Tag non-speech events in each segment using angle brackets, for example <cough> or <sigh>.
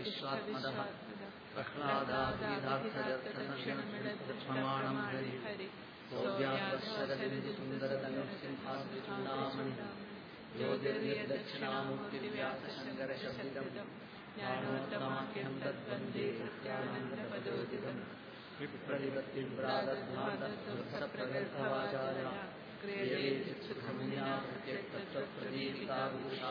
विश्वात्मदः प्रह्लादाद्वेदार्थदर्थदर्शनमिळत्प्रमाणं हरि सौव्यापश्चरदिन्दुसुन्दरतनुसिंहासुचूडामणि ज्योतिर्निर्दक्षिणामूर्तिव्यासशङ्करशब्दिदम् ज्ञानोत्तमाख्यं तद्वन्दे सत्यानन्दपदोदितम् विप्रतिपत्तिव्रादध्वादत्सप्रगर्थवाचार्या क्रियते चित्सुखमुन्या प्रत्यक्तत्वप्रदीपिता भूषा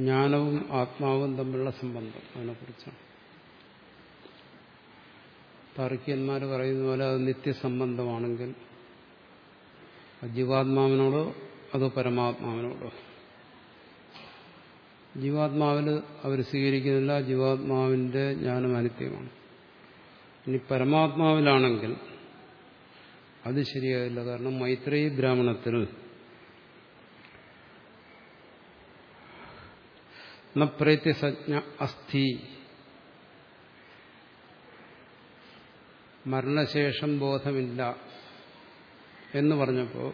ജ്ഞാനവും ആത്മാവും തമ്മിലുള്ള സംബന്ധം അതിനെക്കുറിച്ചാണ്. താർക്കികന്മാർ പറയുന്ന പോലെ അത് നിത്യസംബന്ധമാണെങ്കിൽ ജീവാത്മാവിനോടോ അതോ പരമാത്മാവിനോടോ? ജീവാത്മാവിൽ അവർ സ്വീകരിക്കുന്നില്ല ജീവാത്മാവിന്റെ ജ്ഞാനം അനിത്യമാണ്. ഇനി പരമാത്മാവിലാണെങ്കിൽ അത് ശരിയാകില്ല കാരണം മൈത്രേയി ബ്രാഹ്മണത്തിൽ പ്രത്യസജ്ഞ അസ്ഥി. മരണശേഷം ബോധമില്ല എന്ന് പറഞ്ഞപ്പോൾ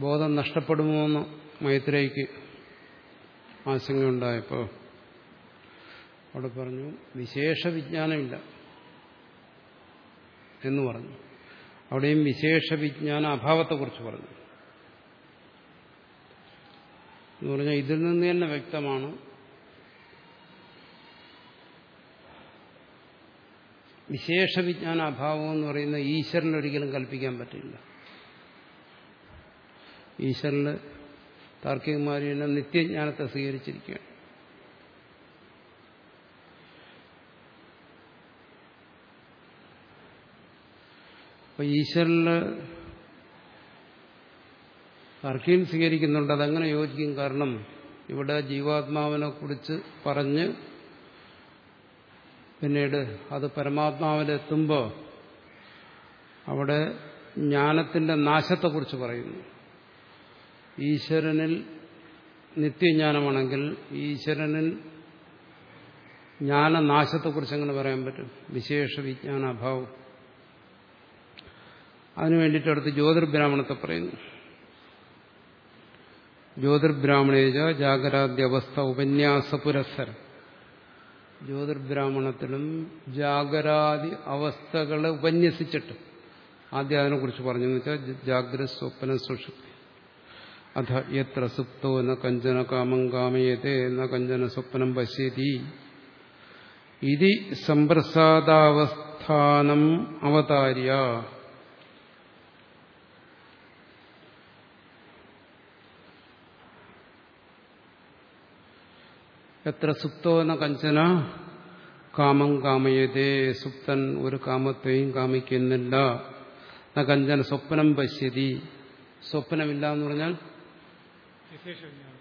ബോധം നഷ്ടപ്പെടുമോ എന്ന് മൈത്രേയ്ക്ക് ആശങ്കയുണ്ടായപ്പോൾ അവിടെ പറഞ്ഞു വിശേഷ വിജ്ഞാനമില്ല എന്ന് പറഞ്ഞു. അവിടെയും വിശേഷ വിജ്ഞാന അഭാവത്തെക്കുറിച്ച് പറഞ്ഞു. എന്ന് പറഞ്ഞാൽ ഇതിൽ നിന്ന് തന്നെ വ്യക്തമാണ്. വിശേഷ വിജ്ഞാന അഭാവം എന്ന് പറയുന്ന ഈശ്വരന് ഒരിക്കലും കൽപ്പിക്കാൻ പറ്റില്ല. ഈശ്വരന് താർക്കികന്മാർ നിത്യജ്ഞാനത്തെ സ്വീകരിച്ചിരിക്കുകയാണ്. അപ്പൊ ഈശ്വരന് താർക്കികൻ സ്വീകരിക്കുന്നുണ്ട്. അതങ്ങനെ യോജിക്കും. കാരണം ഇവിടെ ജീവാത്മാവിനെ കുറിച്ച് പറഞ്ഞ് പിന്നീട് അത് പരമാത്മാവിലെത്തുമ്പോൾ അവിടെ ജ്ഞാനത്തിന്റെ നാശത്തെക്കുറിച്ച് പറയുന്നു. ഈശ്വരനിൽ നിത്യജ്ഞാനമാണെങ്കിൽ ഈശ്വരനിൽ ജ്ഞാനനാശത്തെക്കുറിച്ച് അങ്ങനെ പറയാൻ പറ്റും? വിശേഷ വിജ്ഞാന അഭാവം അതിനു വേണ്ടിയിട്ട് അടുത്ത് ജ്യോതിർബ്രാഹ്മണത്തെ പറയുന്നു. ജ്യോതിർബ്രാഹ്മണേജ ജാഗരാദ്യവസ്ഥ ഉപന്യാസ പുരസ്സരം ജ്യോതിർബ്രാഹ്മണത്തിലും ജാഗരാദി അവസ്ഥകളെ ഉപന്യസിച്ചിട്ട് ആദ്യം അതിനെക്കുറിച്ച് പറഞ്ഞു. എന്ന് വെച്ചാൽ ജാഗ്രത സ്വപ്ന സുഷുപ്തി അഥ എത്ര സുപ്തോ ന കഞ്ചന കാമം കാമയത്തെ ന കഞ്ചന സ്വപ്നം പശ്യതി ഇതി സമ്പ്രസാദാവസ്ഥാനം അവതാര്യ. എത്ര സുപ്തോ എന്ന കഞ്ചന? കാമം കാമയതേ സുപ്തൻ ഒരു കാമത്തെയും കാമിക്കുന്നില്ല. ന കഞ്ചന സ്വപ്നം പശ്യതി. സ്വപ്നമില്ല എന്ന് പറഞ്ഞാൽ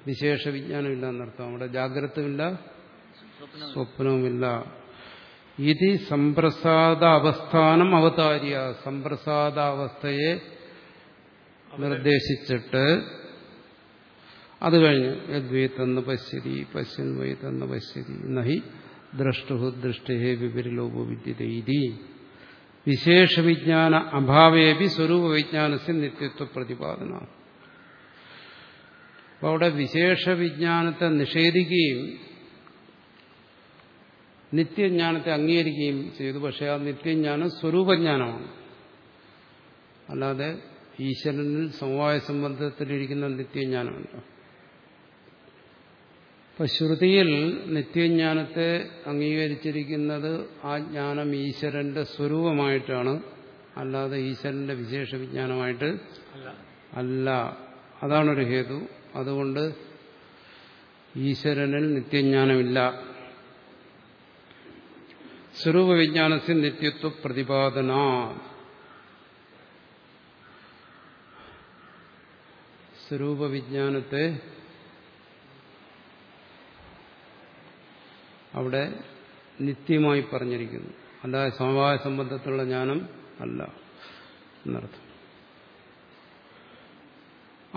വിശേഷ വിജ്ഞാനമില്ല എന്നർത്ഥം അവിടെ ജാഗ്രതമില്ല സ്വപ്നവുമില്ല. ഇത് സമ്പ്രസാദ അവസ്ഥാനം അവതാരിയ. സമ്പ്രസാദാവസ്ഥയെ നിർദ്ദേശിച്ചിട്ട് അത് കഴിഞ്ഞ് യദ്വൈതെന്ന് പശ്യതി പശ്യൻ വൈതെന്ന് പശ്യതി നഹി ദ്രഷ്ടു ദൃഷ്ടി വിപരിലോപോ വിദ്യത ഇതി വിശേഷ വിജ്ഞാന അഭാവേപി സ്വരൂപ വിജ്ഞാനസ് നിത്യത്വ പ്രതിപാദന. അപ്പോൾ അവിടെ വിശേഷ വിജ്ഞാനത്തെ നിഷേധിക്കുകയും നിത്യജ്ഞാനത്തെ അംഗീകരിക്കുകയും ചെയ്തു. പക്ഷേ ആ നിത്യജ്ഞാനം സ്വരൂപജ്ഞാനമാണ്. അല്ലാതെ ഈശ്വരനിൽ സമവായ സംബന്ധത്തിലിരിക്കുന്ന നിത്യജ്ഞാനമല്ല. ഇപ്പൊ ശ്രുതിയിൽ നിത്യജ്ഞാനത്തെ അംഗീകരിച്ചിരിക്കുന്നത് ആ ജ്ഞാനം ഈശ്വരന്റെ സ്വരൂപമായിട്ടാണ്. അല്ലാതെ ഈശ്വരന്റെ വിശേഷ വിജ്ഞാനമായിട്ട് അല്ല. അതാണൊരു ഹേതു. അതുകൊണ്ട് ഈശ്വരനിൽ നിത്യജ്ഞാനമില്ല. സ്വരൂപ വിജ്ഞാനത്തിൽ നിത്യത്വ പ്രതിപാദന. സ്വരൂപ വിജ്ഞാനത്തെ അവിടെ നിത്യമായി പറഞ്ഞിരിക്കുന്നു. അല്ലാതെ സമവായ സംബന്ധത്തിലുള്ള ജ്ഞാനം അല്ല എന്നർത്ഥം.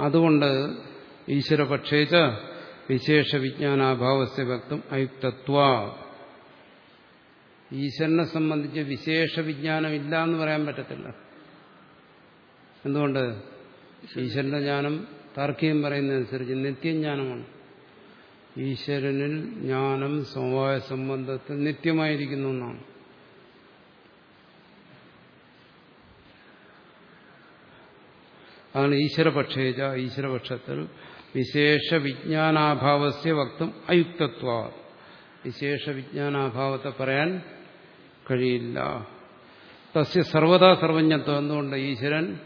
അതുകൊണ്ട് ഈശ്വരപക്ഷേച്ച വിശേഷ വിജ്ഞാനാഭാവസ്യ വ്യക്തം അയുക്തത്വ. ഈശ്വരനെ സംബന്ധിച്ച് വിശേഷ വിജ്ഞാനം ഇല്ല എന്ന് പറയാൻ പറ്റത്തില്ല. എന്തുകൊണ്ട്? ഈശ്വരന്റെ ജ്ഞാനം താർക്കികം പറയുന്നതനുസരിച്ച് നിത്യജ്ഞാനമാണ്. ഈശ്വരനിൽ ജ്ഞാനം സമവായ സംബന്ധത്തിൽ നിത്യമായിരിക്കുന്ന ഒന്നാണ് അതാണ് ഈശ്വരപക്ഷേജ ഈശ്വരപക്ഷത്തിൽ വിശേഷ വിജ്ഞാനാഭാവസ്യ വക്തം അയുക്തത്വ. വിശേഷ വിജ്ഞാനാഭാവത്തെ പറയാൻ കഴിയില്ല. തസ്യ സർവതാ സർവജ്ഞത്വം. എന്തുകൊണ്ട്? ഈശ്വരൻ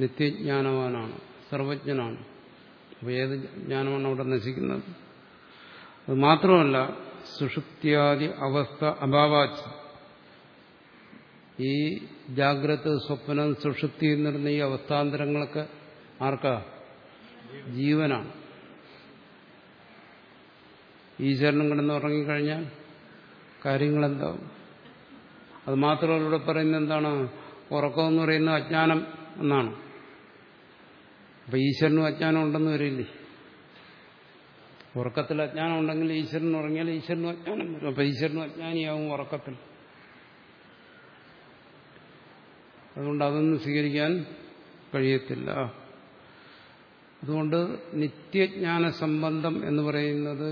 നിത്യജ്ഞാനവാനാണ് സർവജ്ഞനാണ്. അപ്പോൾ ഏത് ജ്ഞാനമാണ് അവിടെ നശിക്കുന്നത്? അത് മാത്രമല്ല സുഷുപ്തിയാദി അവസ്ഥ അഭാവാച്ച് ഈ ജാഗ്രത സ്വപ്നം സുഷുപ്തി എന്നിരുന്ന ഈ അവസ്ഥാന്തരങ്ങളൊക്കെ ആർക്കാ? ജീവനാണ്. ഈശ്വരനും കിടന്ന് ഉറങ്ങിക്കഴിഞ്ഞാൽ കാര്യങ്ങളെന്താവും? അത് മാത്രമല്ല ഇവിടെ പറയുന്നത് എന്താണ്? ഉറക്കം എന്ന് പറയുന്നത് അജ്ഞാനം എന്നാണ്. അപ്പൊ ഈശ്വരനും അജ്ഞാനം ഉണ്ടെന്ന് വരില്ലേ? ഉറക്കത്തിൽ അജ്ഞാനം ഉണ്ടെങ്കിൽ ഈശ്വരൻ ഉറങ്ങിയാൽ ഈശ്വരനും അജ്ഞാനം വരും. അപ്പൊ ഈശ്വരനും അജ്ഞാനിയാവും ഉറക്കത്തിൽ. അതുകൊണ്ട് അതൊന്നും സ്വീകരിക്കാൻ കഴിയത്തില്ല. അതുകൊണ്ട് നിത്യജ്ഞാന സംബന്ധം എന്ന് പറയുന്നത്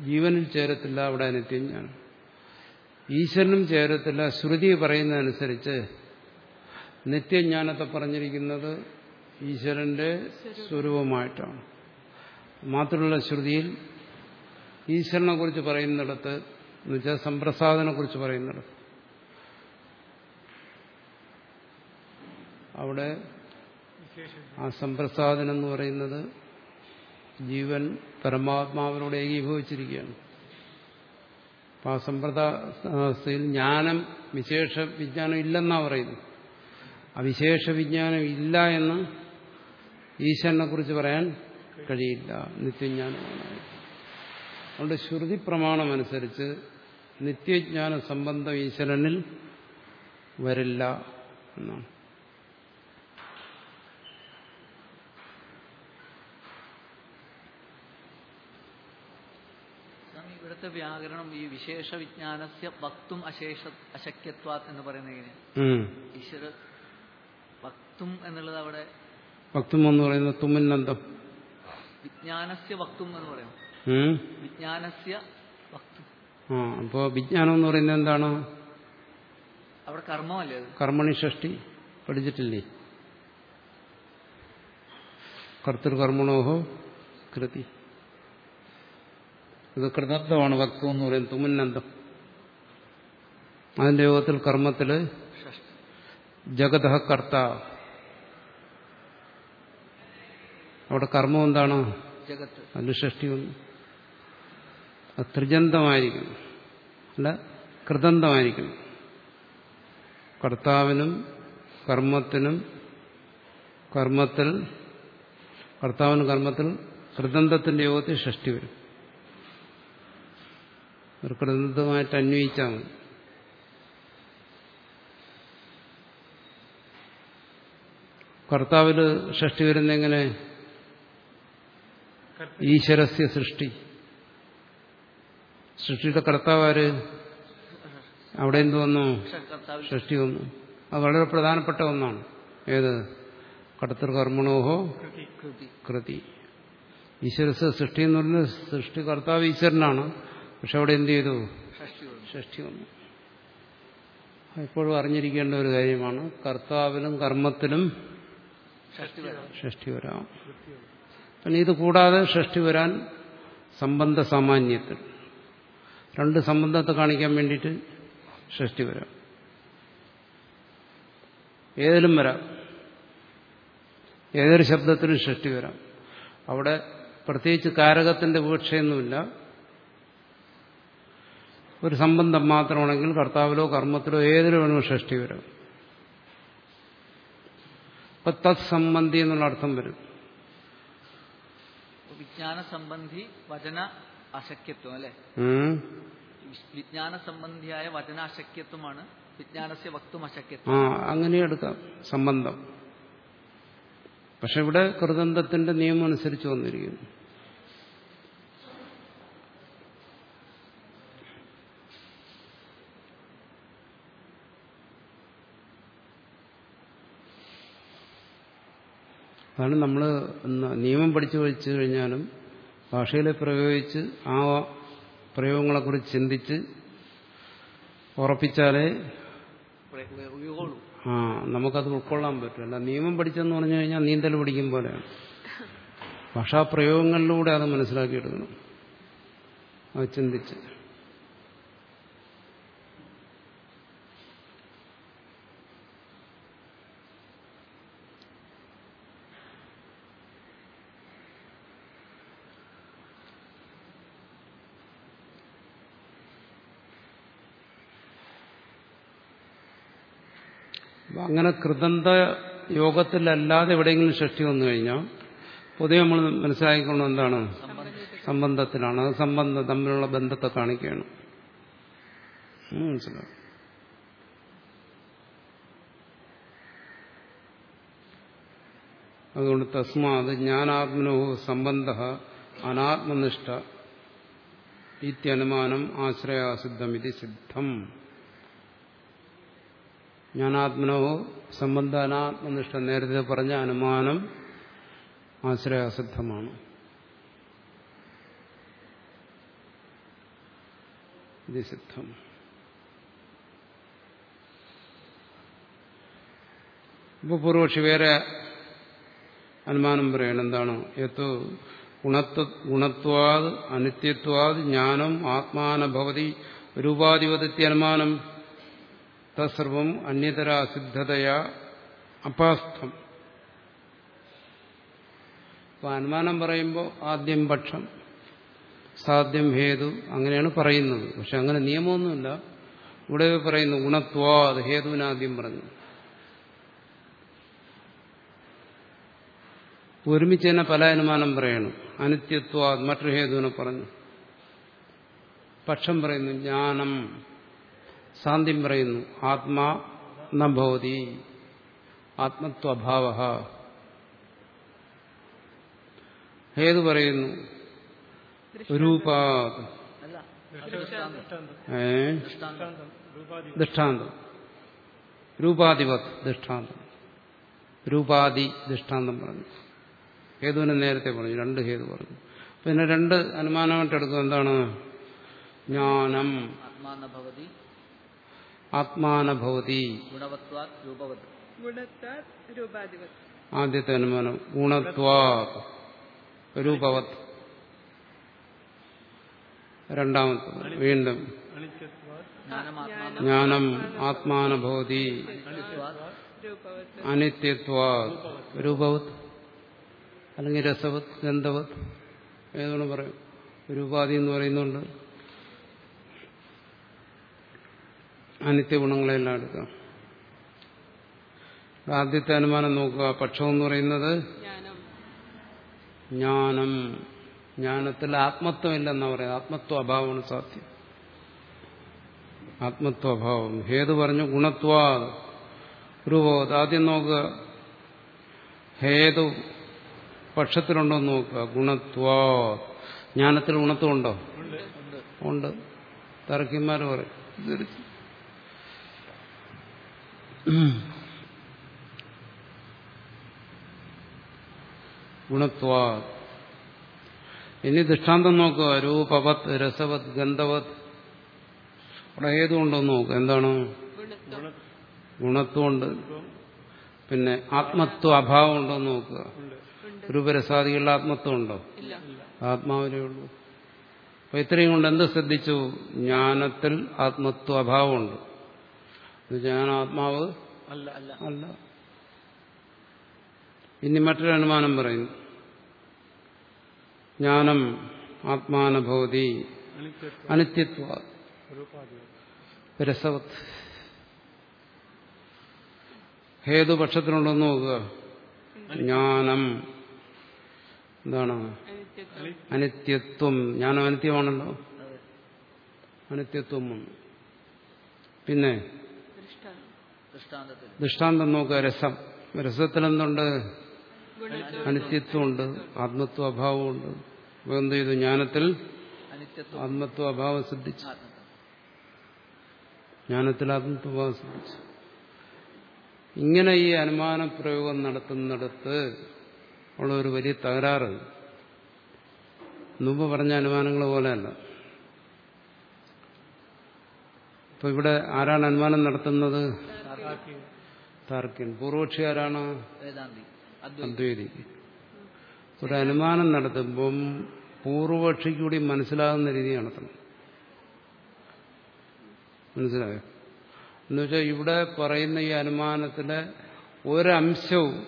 ജീവനിൽ ചേരത്തില്ല അവിടെ നിത്യജ്ഞാനം. ഈശ്വരനും ചേരത്തില്ല ശ്രുതി പറയുന്നതനുസരിച്ച് നിത്യജ്ഞാനത്തെ പറഞ്ഞിരിക്കുന്നത് ഈശ്വരന്റെ സ്വരൂപമായിട്ടാണ്. മാത്രമല്ല ശ്രുതിയിൽ ഈശ്വരനെ കുറിച്ച് പറയുന്നിടത്ത് എന്നുവെച്ചാൽ സമ്പ്രസാദനെ കുറിച്ച് പറയുന്നിടത്ത്. അവിടെ ആ സമ്പ്രസാദനം എന്ന് പറയുന്നത് ജീവൻ പരമാത്മാവിനോട് ഏകീഭവിച്ചിരിക്കുകയാണ്. അപ്പം ആ സമ്പ്രദായത്തിൽ ജ്ഞാനം വിശേഷ വിജ്ഞാനം ഇല്ലെന്നാ പറയുന്നത്. ആ വിശേഷ വിജ്ഞാനം ഇല്ല എന്ന് ഈശ്വരനെ കുറിച്ച് പറയാൻ കഴിയില്ല. നിത്യജ്ഞാനമാണ് അതുകൊണ്ട് ശ്രുതി പ്രമാണമനുസരിച്ച് നിത്യജ്ഞാന സംബന്ധം ഈശ്വരനിൽ വരില്ല എന്നാണ്. ഇവിടുത്തെ വ്യാകരണം ഈ വിശേഷ വിജ്ഞാനസ്യ വക്തും അശേഷ അശക്യത്വാത് എന്ന് പറയുന്നത് എങ്ങനെയാണ് ഉം. ഈശ്വര വക്തും എന്നുള്ളത് അവിടെ ഭക്തം എന്ന് പറയുന്നത് തുമ്മന്നന്തം വിജ്ഞാനസ്യ വക്തും എന്ന് പറയും. വിജ്ഞാനസ്യ വക്തും. ആ അപ്പോൾ വിജ്ഞാനം എന്ന് പറയുന്നത് എന്താണ്? അവിടെ കർമ്മമല്ലേ കർമ്മണി ഷഷ്ടി പഠിച്ചിട്ടില്ലേ? കർത്തൃകർമ്മണോഹോ കൃതി. ഇത് കൃതത്വമാണ് വക്തം എന്ന് പറയുന്നത് തുമുന്നന്തം അതിന്റെ യോഗത്തിൽ കർമ്മത്തിൽ ജഗത കർത്ത. അവിടെ കർമ്മം എന്താണ്? അതിന്റെ സൃഷ്ടി ഒന്നും അത് ത്രിജന്തമായിരിക്കണം അല്ല കൃതന്തമായിരിക്കണം. കർത്താവിനും കർമ്മത്തിനും കർമ്മത്തിൽ കർത്താവിന് കർമ്മത്തിൽ കൃതന്തത്തിന്റെ യോഗത്തിൽ ഷഷ്ടി വരും. ഒരു കൃതന്തമായിട്ട് അന്വയിച്ചാൽ മതി. കർത്താവിൽ ഷഷ്ടി വരുന്ന എങ്ങനെ? ഈശ്വരസ്യ സൃഷ്ടി. സൃഷ്ടിയുടെ കർത്താവാര്? അവിടെ എന്ത് വന്നു? സൃഷ്ടി വന്നു. അത് വളരെ പ്രധാനപ്പെട്ട ഒന്നാണ്. ഏത്? കർത്തൃകർമ്മണോഹോ കൃതി. കൃതി ഈശ്വരസ് സൃഷ്ടി എന്ന് പറയുന്നത് സൃഷ്ടി കർത്താവ് ഈശ്വരനാണ്. പക്ഷെ അവിടെ എന്ത് ചെയ്തു? സൃഷ്ടി വന്നു. എപ്പോഴും അറിഞ്ഞിരിക്കേണ്ട ഒരു കാര്യമാണ്. കർത്താവിലും കർമ്മത്തിലും ഷഷ്ടി വരാം. പിന്നെ ഇത് കൂടാതെ ഷഷ്ടി വരാൻ സംബന്ധ സാമാന്യത്തിൽ. രണ്ട് സംബന്ധത്തെ കാണിക്കാൻ വേണ്ടിയിട്ട് ഷഷ്ടി വരാം. ഏതിലും വരാം. ഏതൊരു ശബ്ദത്തിനും ഷഷ്ടി വരാം. അവിടെ പ്രത്യേകിച്ച് കാരകത്തിന്റെ വീക്ഷയൊന്നുമില്ല ഒരു സംബന്ധം മാത്രമാണെങ്കിൽ കർത്താവിലോ കർമ്മത്തിലോ ഏതിലോ വേണമെങ്കിൽ ഷഷ്ടി വരും. അപ്പൊ തത്സംബന്ധി എന്നുള്ള അർത്ഥം വരും. വിജ്ഞാന സംബന്ധി വചന അശക്യത്വം അല്ലെ. വിജ്ഞാന സംബന്ധിയായ വചനാശക്യത്വമാണ് വിജ്ഞാനസ്യ വക്തും ആ അശക്യത്വം അങ്ങനെ എടുക്കാം സംബന്ധം. പക്ഷെ ഇവിടെ കൃതന്ധത്തിന്റെ നിയമം അനുസരിച്ച് വന്നിരിക്കുന്നു. അതാണ് നമ്മൾ നിയമം പഠിച്ചു വെച്ചു കഴിഞ്ഞാലും ഭാഷയിൽ പ്രയോഗിച്ച് ആ പ്രയോഗങ്ങളെക്കുറിച്ച് ചിന്തിച്ച് ഉറപ്പിച്ചാലേ ആ നമുക്കത് ഉൾക്കൊള്ളാൻ പറ്റില്ല നിയമം പഠിച്ചെന്ന് പറഞ്ഞു കഴിഞ്ഞാൽ നീന്തൽ പഠിക്കും പോലെയാണ്. <laughs> ഭാഷാപ്രയോഗങ്ങളിലൂടെ അത് മനസ്സിലാക്കിയെടുക്കണം. അത് ചിന്തിച്ച് അപ്പൊ അങ്ങനെ കൃതന്ത യോഗത്തിലല്ലാതെ എവിടെയെങ്കിലും സൃഷ്ടി വന്നു കഴിഞ്ഞാൽ പൊതുവെ നമ്മൾ മനസ്സിലാക്കിക്കൊണ്ട് എന്താണ്? സംബന്ധത്തിലാണ്. അത് സംബന്ധം തമ്മിലുള്ള ബന്ധത്തെ കാണിക്കുകയാണ്. മനസ്സിലാവും അതുകൊണ്ട് തസ്മാത് ജ്ഞാനാത്മനോ സംബന്ധ അനാത്മനിഷ്ഠ ഇത്യനുമാനം ആശ്രയാസിദ്ധം ഇത് സിദ്ധം. ജ്ഞാനാത്മനോ സംബന്ധ അനാത്മനിഷ്ഠ നേരത്തെ പറഞ്ഞ അനുമാനം ആശ്രയാസിദ്ധമാണ്. ഇത് സിദ്ധം. ഇപ്പൊ പൂർവക്ഷി വേറെ അനുമാനം പറയണം. എന്താണ്? ഏത്തോ ഗുണത്വ ഗുണത്വാത് അനിത്യത്വാത് ജ്ഞാനം ആത്മാനഭവതി രൂപാധിപത്യ അനുമാനം അന്യതരാസിദ്ധതയാ അപാസ്ഥം. അപ്പൊ അനുമാനം പറയുമ്പോൾ ആദ്യം പക്ഷം സാധ്യം ഹേതു അങ്ങനെയാണ് പറയുന്നത്. പക്ഷെ അങ്ങനെ നിയമമൊന്നുമില്ല. ഇവിടെ പറയുന്നു ഗുണത്വാത് ഹേതുവിനാദ്യം പറഞ്ഞു. ഒരുമിച്ച് തന്നെ പല അനുമാനം പറയണം. അനിത്യത്വ മറ്റൊരു ഹേതുവിനെ പറഞ്ഞു. പക്ഷം പറയുന്നു ജ്ഞാനം. ശാന്തിം പറയുന്നു ആത്മാ നഭവതി ആത്മത്വഭാവ. ഹേതു പറയുന്നു രൂപാത്. ദൃഷ്ടാന്തം. രൂപാധിപത് ദൃഷ്ടാന്തം. രൂപാദി ദൃഷ്ടാന്തം പറഞ്ഞു. ഹേതുവിനെ നേരത്തെ പറഞ്ഞു രണ്ട് ഹേതു പറഞ്ഞു. പിന്നെ രണ്ട് അനുമാനമായിട്ട് എടുക്കും എന്താണ്? ജ്ഞാനം. ആത്മാന ഭവതി ആത്മാനഭവതി. ആദ്യത്തെ അനുമാനം ഗുണത്വാ രൂപവത്. രണ്ടാമത്തത് വീണ്ടും. ജ്ഞാനം ആത്മാനഭവതി. അനിത്യത്വാത് അനിത്യത്വാ രൂപവത്. അല്ലെങ്കിൽ രസവത് ഗന്ധവത് ഏതാണ് പറയും രൂപാധി എന്ന് പറയുന്നുണ്ട്. അനിത്യ ഗുണങ്ങളെല്ലാം എടുക്കാം ആദ്യത്തെ അനുമാനം നോക്കുക. പക്ഷം എന്ന് പറയുന്നത് ജ്ഞാനം. ജ്ഞാനത്തിൽ ജ്ഞാനത്തിൽ ആത്മത്വമില്ലെന്നാ പറയാം ആത്മത്വ അഭാവമാണ് സാധ്യം. ആത്മത്വ അഭാവം ഹേതു പറഞ്ഞു ഗുണത്വാ രൂപവത് ആദ്യം നോക്കുക. ഹേതു പക്ഷത്തിലുണ്ടോ എന്ന് നോക്കുക. ഗുണത്വാ ജ്ഞാനത്തിൽ ഗുണത്വം ഉണ്ടോ. ഉണ്ട്. തർക്കിന്മാർ പറയും. ഗുണത്വാ ഇനി ദൃഷ്ടാന്തം നോക്കുക രൂപവത് രസവത് ഗന്ധവത്. അവിടെ ഏതുകൊണ്ടോ നോക്കുക എന്താണ്? ഗുണത്വം ഗുണത്വമുണ്ട് പിന്നെ ആത്മത്വ അഭാവം ഉണ്ടോ എന്ന് നോക്കുക രൂപരസാദികളുടെ ആത്മത്വം ഉണ്ടോ? ആത്മാവിലേ ഉള്ളൂ. അപ്പൊ ഇത്രയും കൊണ്ട് എന്ത് ശ്രദ്ധിച്ചു? ജ്ഞാനത്തിൽ ആത്മത്വ അഭാവമുണ്ട് ഞാൻ ആത്മാവ് അല്ല ഇനി മറ്റൊരു അനുമാനം പറയുന്നു ജ്ഞാനം ആത്മാനുഭവതി അനിത്യത്വ. രസവത്ത് ഹേതുപക്ഷത്തിനുണ്ടെന്ന് നോക്കുക. ജ്ഞാനം. എന്താണ്? അനിത്യത്വം. അനിത്യത്വം. ജ്ഞാനം അനിത്യമാണല്ലോ. അനിത്യത്വം. പിന്നെ ദൃഷ്ടാന്തം നോക്കുക രസം. രസത്തിൽ എന്തുണ്ട് അനിത്യത്വമുണ്ട് ആത്മത്വ അഭാവമുണ്ട് അപ്പൊ എന്ത് ചെയ്തു? ജ്ഞാനത്തിൽ ആത്മത്വ അഭാവം സിദ്ധിച്ചു. ജ്ഞാനത്തിൽ ആത്മത്വ അഭാവം സിദ്ധിച്ചു. ഇങ്ങനെ ഈ അനുമാന പ്രയോഗം നടത്തുന്നിടത്ത് ഉള്ള ഒരു വലിയ തകരാറ്. മുമ്പ് പറഞ്ഞ അനുമാനങ്ങൾ പോലെയല്ല. ഇപ്പൊ ഇവിടെ ആരാണ് അനുമാനം നടത്തുന്നത്? താർക്കിൻ. പൂർവക്ഷി ആരാണ് അദ്വൈതി. ഒരു അനുമാനം നടത്തുമ്പം പൂർവപക്ഷിക്ക് കൂടി മനസ്സിലാകുന്ന രീതി നടത്തണം മനസ്സിലായോ? എന്നുവെച്ചാൽ ഇവിടെ പറയുന്ന ഈ അനുമാനത്തിലെ ഒരംശവും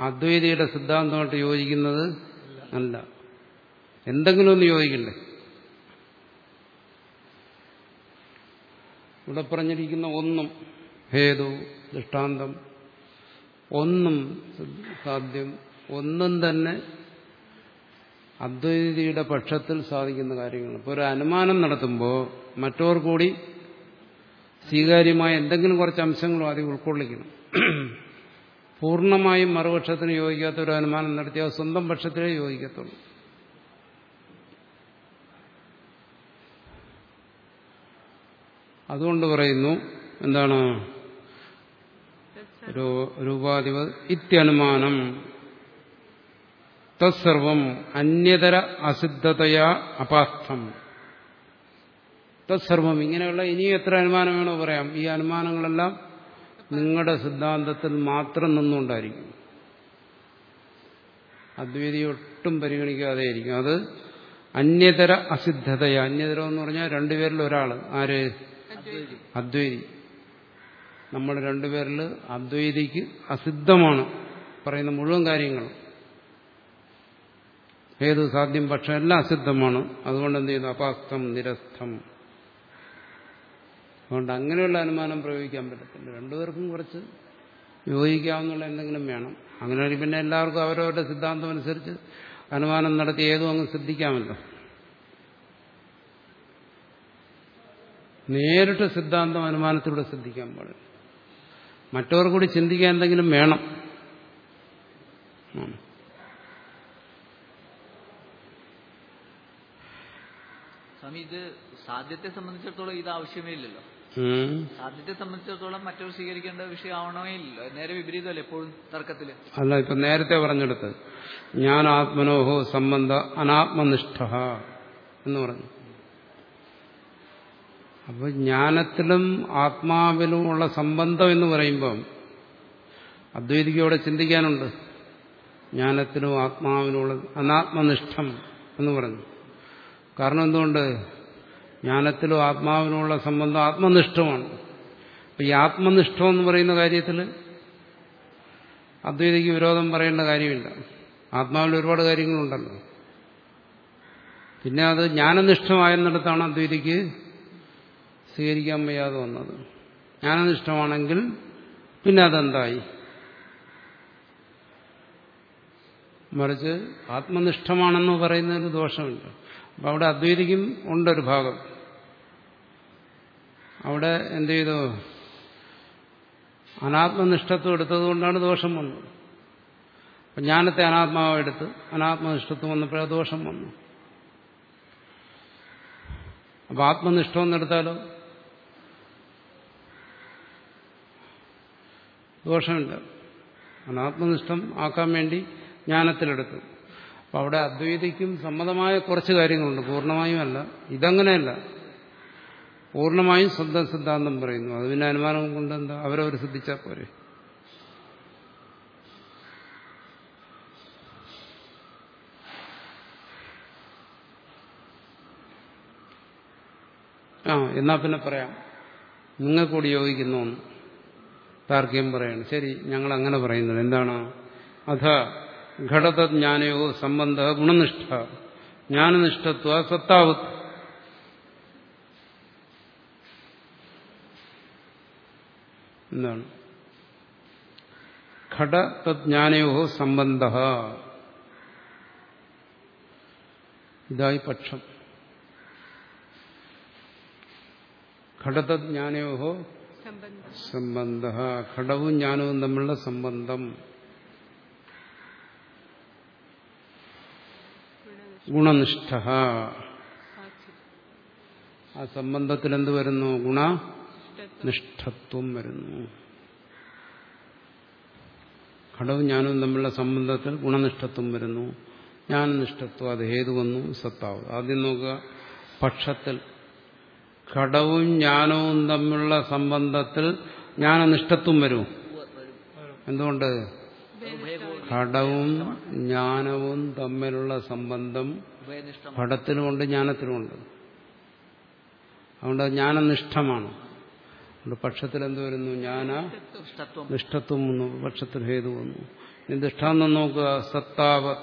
അദ്വൈതിയുടെ സിദ്ധാന്തമായിട്ട് യോജിക്കുന്നത് അല്ല. എന്തെങ്കിലും ഒന്ന് യോജിക്കണ്ടേ? ഇവിടെ പറഞ്ഞിരിക്കുന്ന ഒന്നും ഹേതു ദൃഷ്ടാന്തം ഒന്നും സാധ്യം ഒന്നും തന്നെ അദ്വൈതിയുടെ പക്ഷത്തിൽ സാധിക്കുന്ന കാര്യങ്ങൾ ഇപ്പോൾ ഒരു അനുമാനം നടത്തുമ്പോൾ മറ്റവർ കൂടി സ്വീകാര്യമായ എന്തെങ്കിലും കുറച്ച് അംശങ്ങളും ആദ്യം ഉൾക്കൊള്ളിക്കണം. പൂർണമായും മറുപക്ഷത്തിന് യോജിക്കാത്ത ഒരു അനുമാനം നടത്തിയാൽ സ്വന്തം പക്ഷത്തിലേ യോജിക്കത്തുള്ളൂ. അതുകൊണ്ട് പറയുന്നു എന്താണ് രൂപാധിപ ഇത്യനുമാനം. തത്സർവം അന്യതര അസിദ്ധതയാ അപാസ്ഥം തത്സർവം ഇങ്ങനെയുള്ള ഇനിയും എത്ര അനുമാനം വേണോ പറയാം. ഈ അനുമാനങ്ങളെല്ലാം നിങ്ങളുടെ സിദ്ധാന്തത്തിൽ മാത്രം നിന്നുകൊണ്ടായിരിക്കും അദ്വൈതി ഒട്ടും പരിഗണിക്കാതെ ആയിരിക്കും അത് അന്യതര അസിദ്ധതയ. അന്യതരം എന്ന് പറഞ്ഞാൽ രണ്ടുപേരിൽ ഒരാൾ ആര്? അദ്വൈതി. നമ്മൾ രണ്ടുപേരിൽ അദ്വൈതിക്ക് അസിദ്ധമാണ് പറയുന്ന മുഴുവൻ കാര്യങ്ങളും. ഏത് സാധ്യം പക്ഷം എല്ലാം അസിദ്ധമാണ്. അതുകൊണ്ട് എന്ത് ചെയ്യുന്നു? അപാസ്തം നിരസ്ഥം അതുകൊണ്ട് അങ്ങനെയുള്ള അനുമാനം പ്രയോഗിക്കാൻ പറ്റത്തില്ല. രണ്ടുപേർക്കും കുറച്ച് യോജിക്കാവുന്നുള്ള എന്തെങ്കിലും വേണം. അങ്ങനെ പിന്നെ എല്ലാവർക്കും അവരവരുടെ സിദ്ധാന്തം അനുസരിച്ച് അനുമാനം നടത്തി ഏതും അങ്ങ് ശ്രദ്ധിക്കാമല്ലോ നേരിട്ട് സിദ്ധാന്തം അനുമാനത്തിലൂടെ ശ്രദ്ധിക്കാൻ പാടില്ല. മറ്റവർ കൂടി ചിന്തിക്കാൻ എന്തെങ്കിലും വേണം. സ്വാമി ഇത് സാധ്യത്തെ സംബന്ധിച്ചിടത്തോളം ഇത് ആവശ്യമേ ഇല്ലല്ലോ. സാധ്യത്തെ സംബന്ധിച്ചിടത്തോളം മറ്റൊരു സ്വീകരിക്കേണ്ട വിഷയമാവണമേ ഇല്ലല്ലോ. നേരെ വിപരീതമല്ലേ എപ്പോഴും തർക്കത്തിൽ? അല്ല ഇപ്പൊ നേരത്തെ പറഞ്ഞെടുത്ത് ഞാൻ ആത്മനോഹോ സംബന്ധ അനാത്മനിഷ്ഠ എന്ന് പറഞ്ഞു. അപ്പൊ ജ്ഞാനത്തിലും ആത്മാവിലുമുള്ള സംബന്ധം എന്ന് പറയുമ്പം അദ്വൈതിക്ക് അവിടെ ചിന്തിക്കാനുണ്ട്. ജ്ഞാനത്തിലും ആത്മാവിനുമുള്ള അനാത്മനിഷ്ഠം എന്ന് പറഞ്ഞു. കാരണം എന്തുകൊണ്ട്? ജ്ഞാനത്തിലും ആത്മാവിനുമുള്ള സംബന്ധം ആത്മനിഷ്ഠമാണ്. ഈ ആത്മനിഷ്ഠം എന്ന് പറയുന്ന കാര്യത്തിൽ അദ്വൈതിക്ക് വിരോധം പറയേണ്ട കാര്യമില്ല. ആത്മാവിൽ ഒരുപാട് കാര്യങ്ങളുണ്ടല്ലോ. പിന്നെ അത് ജ്ഞാനനിഷ്ഠമായെന്നിടത്താണ് അദ്വൈതിക്ക് സ്വീകരിക്കാൻ വയ്യാതെ വന്നത്. ജ്ഞാനനിഷ്ഠമാണെങ്കിൽ പിന്നെ അതെന്തായി? മറിച്ച് ആത്മനിഷ്ഠമാണെന്ന് പറയുന്നതിന് ദോഷമുണ്ട് അപ്പം അവിടെ അദ്വൈതിക്കും ഉണ്ടൊരു ഭാഗം. അവിടെ എന്ത് ചെയ്തു? അനാത്മനിഷ്ഠത്വം എടുത്തതുകൊണ്ടാണ് ദോഷം വന്നത്. അപ്പം ജ്ഞാനത്തെ അനാത്മാവെടുത്ത് അനാത്മനിഷ്ഠത്വം വന്നപ്പോഴാ ദോഷം വന്നു. അപ്പം ആത്മനിഷ്ഠം എന്നെടുത്താലോ ദോഷമില്ല. അനാത്മനിഷ്ഠം ആക്കാൻ വേണ്ടി ജ്ഞാനത്തിലെടുത്തു. അപ്പം അവിടെ അദ്വൈതയ്ക്കും സമ്മതമായ കുറച്ച് കാര്യങ്ങളുണ്ട്. പൂർണമായും അല്ല. ഇതങ്ങനെയല്ല. പൂർണമായും സ്വന്തം സിദ്ധാന്തം പറയുന്നു. അത് പിന്നെ അനുമാനം കൊണ്ട് എന്താ? അവരവർ ശ്രദ്ധിച്ചാൽ പോരെ. ആ എന്നാ പിന്നെ പറയാം. നിങ്ങൾക്കൂടി യോജിക്കുന്നു താർക്കികം പറയാണ്. ശരി ഞങ്ങൾ അങ്ങനെ പറയുന്നത്. എന്താണ്? അഥ ഘടതജ്ഞാനയോ സംബന്ധ ഗുണനിഷ്ഠ. ജ്ഞാനനിഷ്ഠത്വ സത്താവ് എന്താണ്? ഘടതജ്ഞാനയോ സംബന്ധ. ഇതായി പക്ഷം. ഘടതജ്ഞാനയോ സംബന്ധം. ഘടവും ജ്ഞാനവും തമ്മിലുള്ള സംബന്ധം. ഗുണനിഷ്ഠ. ആ സംബന്ധത്തിൽ എന്ത് വരുന്നു? ഗുണ നിഷ്ഠത്വം വരുന്നു. ഘടവും ജ്ഞാനവും തമ്മിലുള്ള സംബന്ധത്തിൽ ഗുണനിഷ്ഠത്വം വരുന്നു. ജ്ഞാനനിഷ്ഠത്വം അത് ഹേതു വന്നു സത്താവ്. ആദ്യം നോക്കുക പക്ഷത്തിൽ ഘടവും ജ്ഞാനവും തമ്മിലുള്ള സംബന്ധത്തിൽ ജ്ഞാനനിഷ്ഠത്വം വരും. എന്തുകൊണ്ട്? ഘടവും ജ്ഞാനവും തമ്മിലുള്ള സംബന്ധം ഘടത്തിനുമുണ്ട് ജ്ഞാനത്തിനുമുണ്ട് അതുകൊണ്ട് അത് ജ്ഞാനനിഷ്ഠമാണ്. അതുകൊണ്ട് പക്ഷത്തിൽ എന്ത് വരുന്നു? ജ്ഞാന നിഷ്ഠത്വം വന്നു പക്ഷത്തിൽ ഹേതു വന്നു. ഇനി ദൃഷ്ടാന്തം നോക്കുക സത്താവ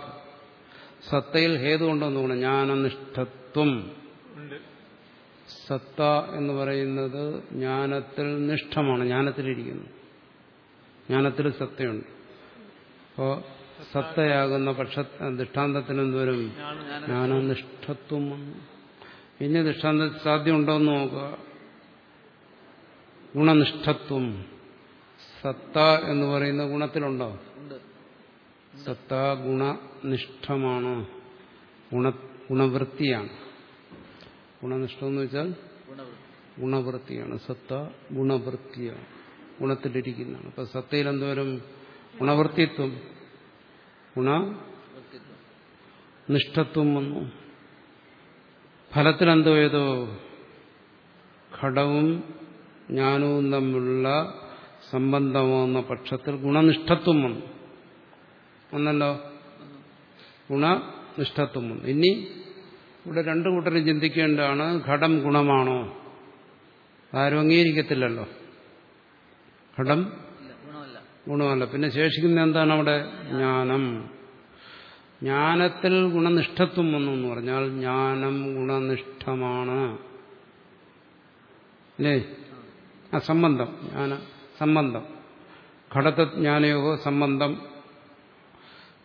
സത്തയിൽ ഹേതു കൊണ്ടുവന്നു ജ്ഞാനനിഷ്ഠത്വം. സത്ത എന്ന് പറയുന്നത് ജ്ഞാനത്തിൽ നിഷ്ഠമാണ് ജ്ഞാനത്തിലിരിക്കുന്നു. ജ്ഞാനത്തിൽ സത്തയുണ്ട്. അപ്പോ സത്തയാകുന്ന പക്ഷ ദൃഷ്ടാന്തത്തിന് എന്തോരം? ജ്ഞാനനിഷ്ഠത്വം ഇനി ദൃഷ്ടാന്തത്തിൽ സാധ്യമുണ്ടോ എന്ന് നോക്കുക. ഗുണനിഷ്ഠത്വം. സത്ത എന്ന് പറയുന്ന ഗുണത്തിലുണ്ടോ? സത്ത ഗുണനിഷ്ഠമാണ്. ഗുണ ഗുണവൃത്തിയാണ്. ഗുണനിഷ്ഠം എന്ന് വെച്ചാൽ ഗുണവൃത്തി ഗുണവൃത്തിയാണ്. സത്ത ഗുണവൃത്തിയാണ്. ഗുണത്തിലിരിക്കുന്നതാണ്. അപ്പൊ സത്തയിൽ എന്തോരം? ഗുണവൃത്തിത്വം. ഗുണ നിഷ്ഠത്വം വന്നു. ഫലത്തിലെന്തോ ഏതോ? ഘടവും ജ്ഞാനവും തമ്മിലുള്ള സംബന്ധമാകുന്ന പക്ഷത്തിൽ ഗുണനിഷ്ഠത്വം വന്നു. ഒന്നല്ലോ ഗുണനിഷ്ഠത്വം വന്നു. ഇനി ഇവിടെ രണ്ടു കൂട്ടരും ചിന്തിക്കേണ്ടതാണ് ഘടം ഗുണമാണോ? ആരും അംഗീകരിക്കത്തില്ലല്ലോ. ഘടം ഗുണമല്ല. പിന്നെ ശേഷിക്കുന്ന എന്താണ് അവിടെ? ജ്ഞാനം. ജ്ഞാനത്തിൽ ഗുണനിഷ്ഠത്വം വന്നു എന്ന് പറഞ്ഞാൽ ജ്ഞാനം ഗുണനിഷ്ഠമാണ്. അല്ലേ? ആ സംബന്ധം. ജ്ഞാന സംബന്ധം. ഘടതജ്ഞാനയോഗ സംബന്ധം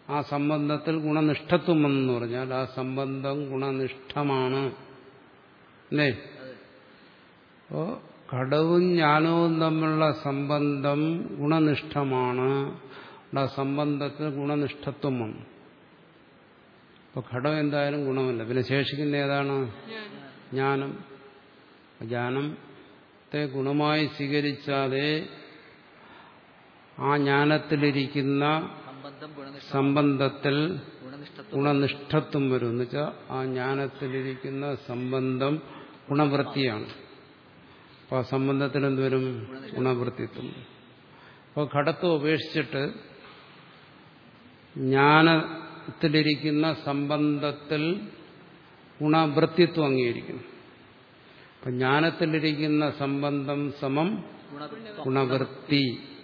ആ സംബന്ധത്തിൽ ഗുണനിഷ്ഠത്വം വന്നെന്ന് പറഞ്ഞാൽ ആ സംബന്ധം ഗുണനിഷ്ഠമാണ്. അല്ലേ? അപ്പോ കടവും ജ്ഞാനവും തമ്മിലുള്ള സംബന്ധം ഗുണനിഷ്ഠമാണ്. ആ സംബന്ധത്തിൽ ഗുണനിഷ്ഠത്വം വന്നു. അപ്പൊ ഘടം എന്തായാലും ഗുണമല്ല. പിന്നെ ശേഷിക്കുന്ന ഏതാണ്? ജ്ഞാനം. ജ്ഞാനത്തെ ഗുണമായി സ്വീകരിച്ചാലേ ആ ജ്ഞാനത്തിലിരിക്കുന്ന സംബന്ധത്തിൽ ഗുണനിഷ്ഠത്വം. വരും. എന്ന് വെച്ചാൽ ആ ജ്ഞാനത്തിലിരിക്കുന്ന സംബന്ധം ഗുണവൃത്തിയാണ്. അപ്പോൾ ആ സംബന്ധത്തിൽ എന്തുവരും ഗുണവൃത്തിത്വം. അപ്പോൾ ഘടത്വം ഉപേക്ഷിച്ചിട്ട് ജ്ഞാനത്തിലിരിക്കുന്ന സംബന്ധത്തിൽ ഗുണവൃത്തിത്വം അംഗീകരിക്കുന്നു. അപ്പം ജ്ഞാനത്തിലിരിക്കുന്ന സംബന്ധം സമം ഗുണവൃത്തം.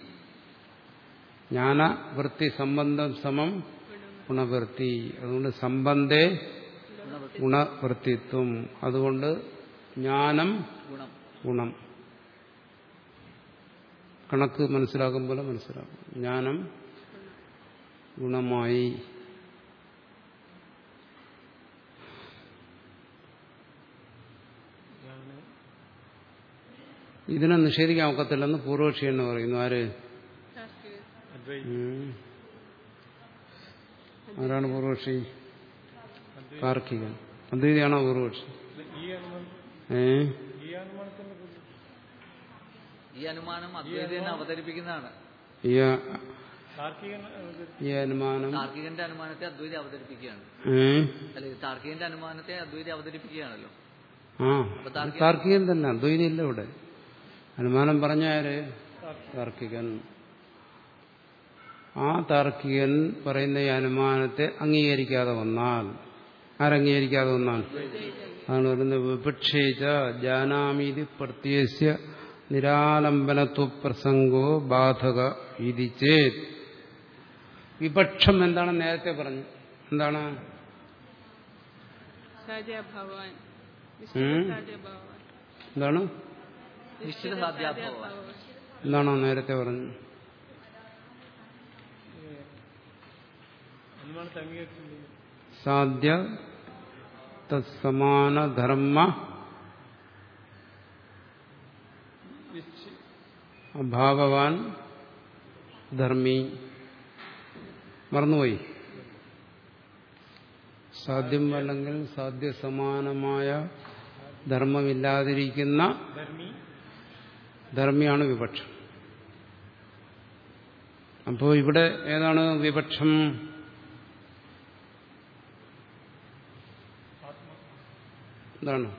ഗുണവൃത്തി ജ്ഞാനവൃത്തി സംബന്ധം സമം ഗുണവൃത്തി. അതുകൊണ്ട് സംബന്ധേ ഗുണവൃത്തി ഗുണവൃത്തിത്വം. അതുകൊണ്ട് ജ്ഞാനം ഗുണം. കണക്ക് മനസ്സിലാക്കും പോലെ മനസ്സിലാക്കും. ജ്ഞാനം ഗുണമായി. ഇതിനെ നിഷേധിക്കാൻ ഒക്കത്തില്ലെന്ന് പൂർവക്ഷി എന്ന് പറയുന്നു. ആര്. ആരാണ് പൂർവക്ഷി കാർക്കികൻ അദ്വൈതിയാണോ പൂർവക്ഷി ഏ? ഈ അനുമാനം അദ്വൈതനെ അവതരിപ്പിക്കുന്നതാണ്. ഈ ഈ അനുമാനം താർക്കികന്റെ അനുമാനത്തെ അദ്വൈതി അവതരിപ്പിക്കുകയാണ്. അല്ലെ താർക്കികന്റെ അനുമാനത്തെ അദ്വൈതി അവതരിപ്പിക്കുകയാണല്ലോ. ആ താർക്കികൻ തന്നെ അദ്വൈതി ഇല്ല ഇവിടെ. അനുമാനം പറഞ്ഞാൽ താർക്കികൻ ആ താർക്കികൻ പറയുന്ന ഈ അനുമാനത്തെ അംഗീകരിക്കാതെ വന്നാൽ. ആരംഗീകരിക്കാതെ വന്നാൽ? അതാണ് പറയുന്നത് വിപക്ഷേച്ച ജാനാമീതി പ്രത്യസ്യ നിരാലംബനത്വ പ്രസംഗോ ബാധക ഇതി ചേത്. വിപക്ഷം എന്താണ് നേരത്തെ പറഞ്ഞു? എന്താണ്? എന്താണ്? എന്താണോ നേരത്തെ പറഞ്ഞത് അനുമാനത്തെ അംഗീകരിച്ചില്ലെങ്കിൽ സാധ്യ തത്സമാനധർമ്മ അഭാവവാൻ ധർമ്മി. മറന്നുപോയി. സാധ്യം അല്ലെങ്കിൽ സാധ്യസമാനമായ ധർമ്മമില്ലാതിരിക്കുന്ന ധർമ്മി. ധർമ്മിയാണ് വിപക്ഷം. അപ്പോൾ ഇവിടെ ഏതാണ് വിപക്ഷം? എന്താണ്?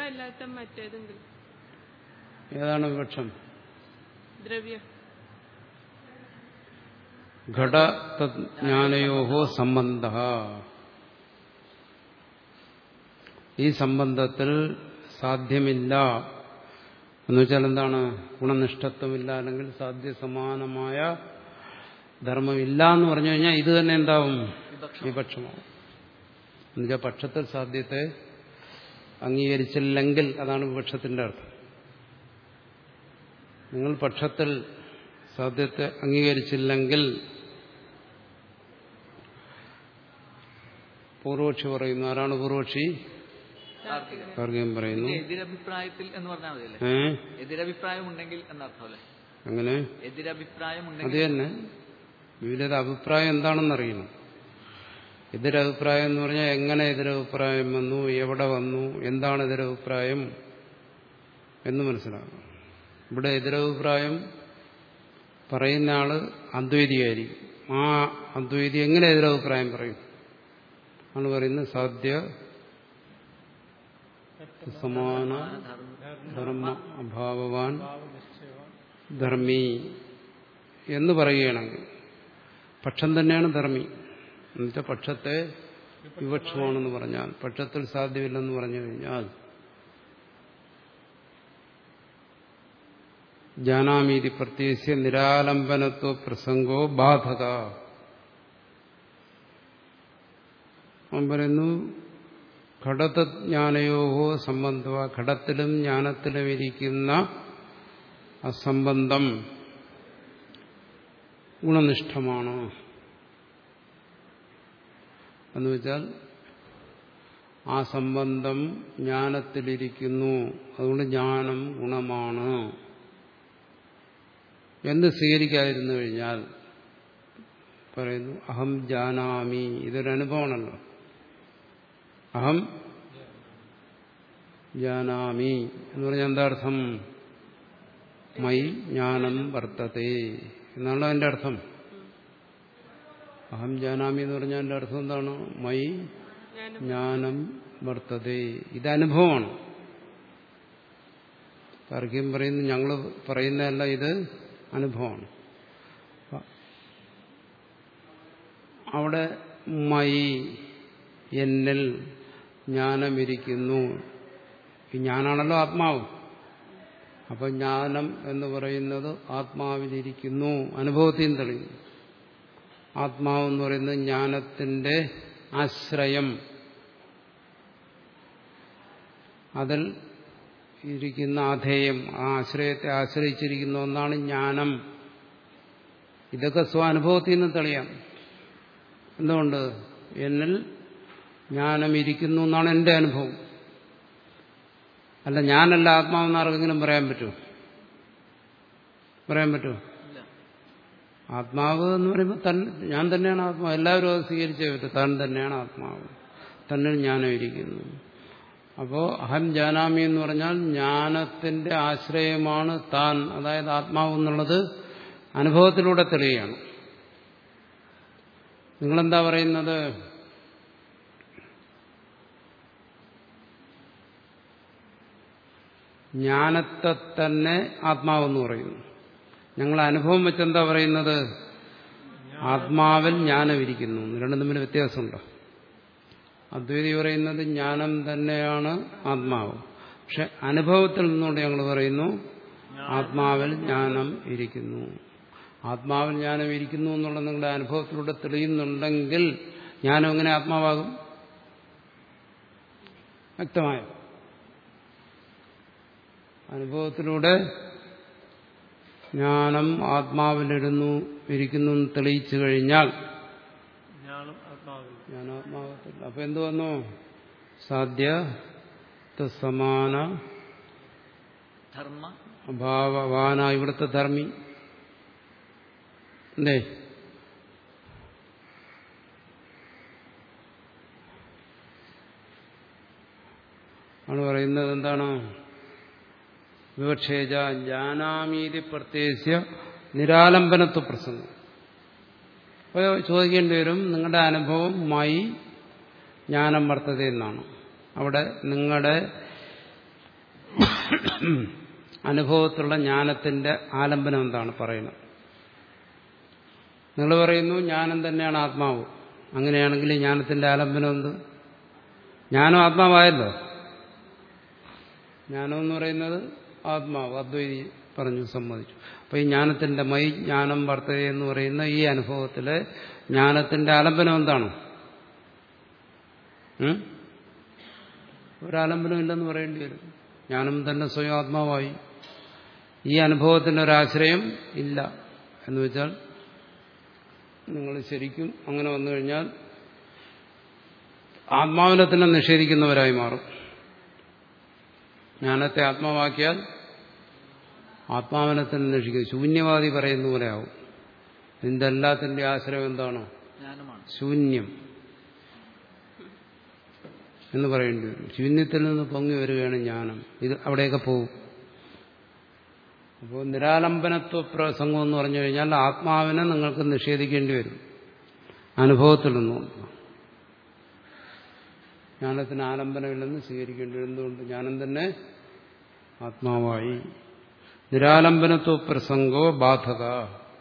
ഇല്ലാത്ത എന്താണ് ഏതാണ് വിപക്ഷം ദ്രവ്യ. ഘടതജ്ഞാനയോഹോ സംബന്ധ. ഈ സംബന്ധത്തിൽ സാധ്യമില്ല. എന്ന് വെച്ചാൽ എന്താണ്? ഗുണനിഷ്ഠത്വമില്ല അല്ലെങ്കിൽ സാധ്യസമാനമായ ധർമ്മമില്ല എന്ന് പറഞ്ഞു കഴിഞ്ഞാൽ ഇത് തന്നെ എന്താവും? വിപക്ഷം വിപക്ഷമാവും എന്നുവെച്ചാൽ പക്ഷത്തിൽ സാധ്യത്തെ അംഗീകരിച്ചില്ലെങ്കിൽ അതാണ് വിപക്ഷത്തിന്റെ അർത്ഥം. നിങ്ങൾ പക്ഷത്തിൽ സാധ്യത്തെ അംഗീകരിച്ചില്ലെങ്കിൽ പൂർവക്ഷി പറയുന്നു. ആരാണ് പൂർവക്ഷി കാർഗികം പറയുന്നു. എതിരഭിപ്രായത്തിൽ എന്ന് പറഞ്ഞാൽ മതിയല്ലേ? എതിരഭിപ്രായം ഉണ്ടെങ്കിൽ എന്നർത്ഥമല്ലേ? അങ്ങനെ? എതിരഭിപ്രായം അത് തന്നെ. വിവിധ അഭിപ്രായം എന്താണെന്ന് അറിയണം എതിരഭിപ്രായം എന്ന് പറഞ്ഞാൽ എങ്ങനെ എതിരഭിപ്രായം വന്നു എവിടെ വന്നു എന്താണ് എതിരഭിപ്രായം എന്ന് മനസ്സിലാക്കണം. ഇവിടെ എതിരഭിപ്രായം പറയുന്ന ആൾ അദ്വൈതിയായിരിക്കും. ആ അദ്വൈതി എങ്ങനെ എതിരഭിപ്രായം പറയും? ആണ് പറയുന്നത് സാധ്യ സമാന ധർമ്മ അഭാവവാൻ ധർമ്മി എന്ന് പറയുകയാണെങ്കിൽ പക്ഷം തന്നെയാണ് ധർമ്മി. എന്നുവെച്ചാൽ പക്ഷത്തെ വിവക്ഷമാണെന്ന് പറഞ്ഞാൽ പക്ഷത്തിൽ സാധ്യമില്ലെന്ന് പറഞ്ഞു കഴിഞ്ഞാൽ ജാനാമീതി പ്രത്യേകിച്ച് നിരാലംബനത്വ പ്രസംഗോ ബാധക. അവൻ പറയുന്നു ഘടതജ്ഞാനയോഹോ സംബന്ധ ഘടത്തിലും ജ്ഞാനത്തിലും ഇരിക്കുന്ന അസംബന്ധം ഗുണനിഷ്ഠമാണ്. എന്നുവെച്ചാൽ ആ സംബന്ധം ജ്ഞാനത്തിലിരിക്കുന്നു. അതുകൊണ്ട് ജ്ഞാനം ഗുണമാണ്. എന്ന് സ്വീകരിക്കാതിരുന്നു കഴിഞ്ഞാൽ പറയുന്നു അഹം ജാനാമി. ഇതൊരു അനുഭവമാണല്ലോ അഹം ജാനാമി എന്ന് പറഞ്ഞാൽ എന്താർത്ഥം മൈ ജ്ഞാനം വർത്തതേ എന്നാണ് അതിന്റെ അർത്ഥം. അഹം ജാനാമി എന്ന് പറഞ്ഞാൽ അതിന്റെ അർത്ഥം എന്താണ്? മൈ ജ്ഞാനം വർത്തതേ ഇത് അനുഭവമാണ്. താർക്കികം പറയുന്നു ഞങ്ങൾ പറയുന്നതല്ല ഇത് അനുഭവമാണ്. അവിടെ മൈ എന്നിൽ ജ്ഞാനമിരിക്കുന്നു. ഈ ഞാനാണല്ലോ ആത്മാവ്. അപ്പൊ ജ്ഞാനം എന്ന് പറയുന്നത് ആത്മാവിലിരിക്കുന്നു അനുഭവത്തിൽ തെളിയുന്നു. ആത്മാവ് എന്ന് പറയുന്നത് ജ്ഞാനത്തിന്റെ ആശ്രയം. അതിൽ ഇരിക്കുന്ന ആധേയം ആ ആശ്രയത്തെ ആശ്രയിച്ചിരിക്കുന്ന ഒന്നാണ് ജ്ഞാനം. ഇതൊക്കെ സ്വാനുഭവത്തിൽ നിന്ന് തെളിയാം. എന്തുകൊണ്ട്? എന്നിൽ ജ്ഞാനം ഇരിക്കുന്നു എന്നാണ് എന്റെ അനുഭവം. അല്ല ഞാനല്ല ആത്മാവെന്ന് ആർക്കെങ്കിലും പറയാൻ പറ്റുമോ? പറയാൻ പറ്റുമോ? ആത്മാവ് എന്ന് പറയുമ്പോൾ തൻ ഞാൻ തന്നെയാണ് ആത്മാവ്. എല്ലാവരും അത് സ്വീകരിച്ചേ പറ്റും. താൻ തന്നെയാണ് ആത്മാവ്. തന്നിൽ ജ്ഞാനം ഇരിക്കുന്നു. അപ്പോൾ അഹം ജാനാമി എന്ന് പറഞ്ഞാൽ ജ്ഞാനത്തിന്റെ ആശ്രയമാണ് താൻ അതായത് ആത്മാവ് എന്നുള്ളത് അനുഭവത്തിലൂടെ തെളിയുകയാണ്. നിങ്ങളെന്താ പറയുന്നത്? ജ്ഞാനത്തെ തന്നെ ആത്മാവെന്ന് പറയുന്നു. ഞങ്ങൾ അനുഭവം വെച്ചെന്താ പറയുന്നത്? ആത്മാവിൽ ജ്ഞാനമിരിക്കുന്നു. രണ്ടും തമ്മിൽ വ്യത്യാസമുണ്ടോ? അദ്വൈതി പറയുന്നത് ജ്ഞാനം തന്നെയാണ് ആത്മാവ്. പക്ഷെ അനുഭവത്തിൽ നിന്നുകൊണ്ട് ഞങ്ങൾ പറയുന്നു ആത്മാവിൽ ജ്ഞാനം ഇരിക്കുന്നു. ആത്മാവിൽ ജ്ഞാനം ഇരിക്കുന്നു എന്നുള്ള നിങ്ങളുടെ അനുഭവത്തിലൂടെ തെളിയുന്നുണ്ടെങ്കിൽ ജ്ഞാനം എങ്ങനെ ആത്മാവാകും? വ്യക്തമായോ? അനുഭവത്തിലൂടെ ജ്ഞാനം ആത്മാവിലിരുന്നു ഇരിക്കുന്നു എന്ന് തെളിയിച്ചു കഴിഞ്ഞാൽ അപ്പൊ എന്തു വന്നു? സാധ്യ സമാന ധർമ്മ. അഭാവവാന ഇവിടുത്തെ ധർമ്മി. അല്ലേ ആണ് പറയുന്നത് എന്താണ്? വിവക്ഷേജ ജാനാമീതി പ്രത്യേകിച്ച് നിരാലംബനത്വ പ്രസംഗം. അപ്പോൾ ചോദിക്കേണ്ടി വരും നിങ്ങളുടെ അനുഭവമായി ജ്ഞാനം വർത്തത എന്നാണ് അവിടെ നിങ്ങളുടെ അനുഭവത്തിലുള്ള ജ്ഞാനത്തിന്റെ ആലംബനം എന്താണ് പറയുന്നത്? നിങ്ങൾ പറയുന്നു ജ്ഞാനം തന്നെയാണ് ആത്മാവ്. അങ്ങനെയാണെങ്കിൽ ജ്ഞാനത്തിന്റെ ആലംബനം എന്ത്? ജ്ഞാനം ആത്മാവായല്ലോ. ജ്ഞാനം എന്ന് പറയുന്നത് ആത്മാവ്. അദ്വൈതി പറഞ്ഞു സമ്മതിച്ചു. അപ്പൊ ഈ ജ്ഞാനത്തിന്റെ മൈ ജ്ഞാനം വർത്തത എന്ന് പറയുന്ന ഈ അനുഭവത്തിലെ ജ്ഞാനത്തിന്റെ ആലംബനം എന്താണ്? ഒരാലംബനം ഇല്ലെന്ന് പറയേണ്ടി വരും. ജ്ഞാനം തന്നെ സ്വയം ആത്മാവായി. ഈ അനുഭവത്തിന് ഒരാശ്രയം ഇല്ല എന്ന് വെച്ചാൽ നിങ്ങൾ ശരിക്കും അങ്ങനെ വന്നു കഴിഞ്ഞാൽ ആത്മാവിനെ തന്നെ നിഷേധിക്കുന്നവരായി മാറും. ജ്ഞാനത്തെ ആത്മാവാക്കിയാൽ ആത്മാവിനെ തന്നെ നിഷേധിക്കും ശൂന്യവാദി പറയുന്ന പോലെ ആവും. ഇതിന്റെ എല്ലാത്തിന്റെ ആശ്രയം എന്താണ്? ശൂന്യം. എന്ന് പറയേണ്ടി വരും. ശൂന്യത്തിൽ നിന്ന് പൊങ്ങി വരികയാണ് ജ്ഞാനം. ഇത് അവിടെയൊക്കെ പോകും അപ്പോൾ നിരാലംബനത്വ പ്രസംഗം എന്ന് പറഞ്ഞു കഴിഞ്ഞാൽ ആത്മാവിനെ നിങ്ങൾക്ക് നിഷേധിക്കേണ്ടി വരും. അനുഭവത്തിൽ നിന്നും ജ്ഞാനത്തിന് ആലംബനമില്ലെന്ന് സ്വീകരിക്കേണ്ടി വരുന്നതുകൊണ്ട് ജ്ഞാനം തന്നെ ആത്മാവായി. നിരാലംബനത്വ പ്രസംഗോ ബാധക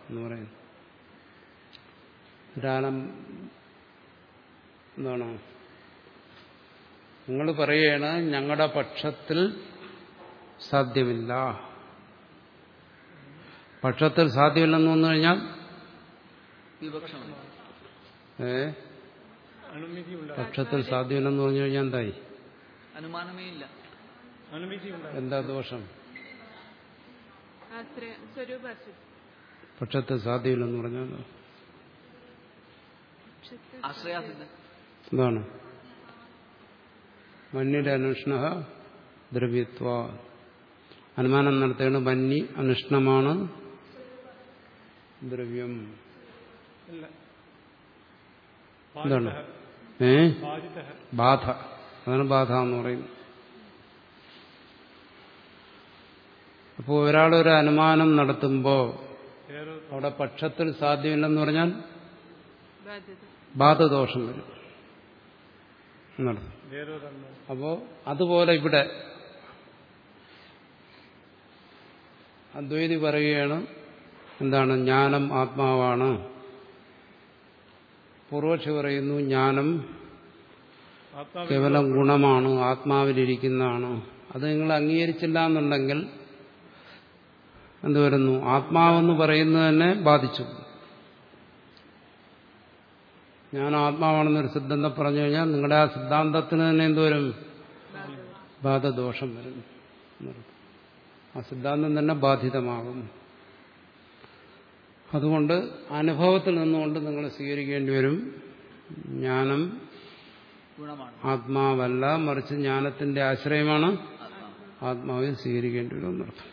എന്ന് പറയുന്നു. നിരാലം എന്താണ്? നിങ്ങൾ പറയാണ് ഞങ്ങളുടെ പക്ഷത്തിൽ സാധ്യമില്ല. പക്ഷത്തിൽ സാധ്യമില്ലെന്ന് വന്നു കഴിഞ്ഞാൽ? ഏ? പക്ഷത്തിൽ സാധ്യമില്ലെന്ന് പറഞ്ഞു കഴിഞ്ഞാൽ എന്തായി? എന്താ ദോഷം? പക്ഷത്തിൽ സാധ്യമില്ലെന്ന് പറഞ്ഞാൽ ആശ്രയാസിദ്ധ എന്താണ്? മണ്ണിന്റെ അനുഷ്ണ ദ്രവ്യത്വ. അനുമാനം നടത്തുകയാണ് മഞ്ഞി അനുഷ്ണമാണ് ദ്രവ്യം. ഇല്ല എന്താണ്? ഏ? ബാധ. അതാണ് ബാധ എന്ന് പറയുന്നത്. അപ്പോൾ ഒരാളൊരു അനുമാനം നടത്തുമ്പോൾ അവിടെ പക്ഷത്തിൽ സാധ്യമില്ലെന്ന് പറഞ്ഞാൽ ബാധദോഷം വരും. അപ്പോ അതുപോലെ ഇവിടെ അദ്വൈതി പറയുകയാണ് എന്താണ്? ജ്ഞാനം ആത്മാവാണ്. പൂർവക്ഷി പറയുന്നു ജ്ഞാനം കേവലം ഗുണമാണ് ആത്മാവിലിരിക്കുന്നതാണ് അത് നിങ്ങൾ അംഗീകരിച്ചില്ല എന്നുണ്ടെങ്കിൽ എന്ത് വരുന്നു? ആത്മാവെന്ന് പറയുന്നത് തന്നെ ബാധിച്ചു. ഞാൻ ആത്മാവാണെന്നൊരു സിദ്ധാന്തം പറഞ്ഞു കഴിഞ്ഞാൽ നിങ്ങളുടെ ആ സിദ്ധാന്തത്തിന് തന്നെ എന്തുവരും ബാധദോഷം വരും. ആ സിദ്ധാന്തം തന്നെ ബാധിതമാകും. അതുകൊണ്ട് അനുഭവത്തിൽ നിന്നുകൊണ്ട് നിങ്ങൾ സ്വീകരിക്കേണ്ടി വരും. ജ്ഞാനം ആത്മാവല്ല മറിച്ച് ജ്ഞാനത്തിന്റെ ആശ്രയമാണ്. ആത്മാവ് ആത്മാവിൽ സ്വീകരിക്കേണ്ടി വരും എന്നർത്ഥം.